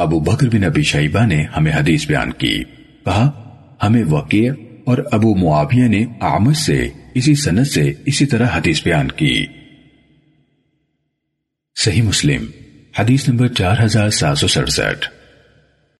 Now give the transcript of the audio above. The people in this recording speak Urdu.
ابو بکر بن ابی شیبہ نے ہمیں حدیث بیان کی۔ کہا، ہمیں وقیع اور ابو معاویہ نے آمد سے اسی سند سے اسی طرح حدیث بیان کی۔ صحیح مسلم، حدیث نمبر چار ہزار سات سو سڑسٹھ۔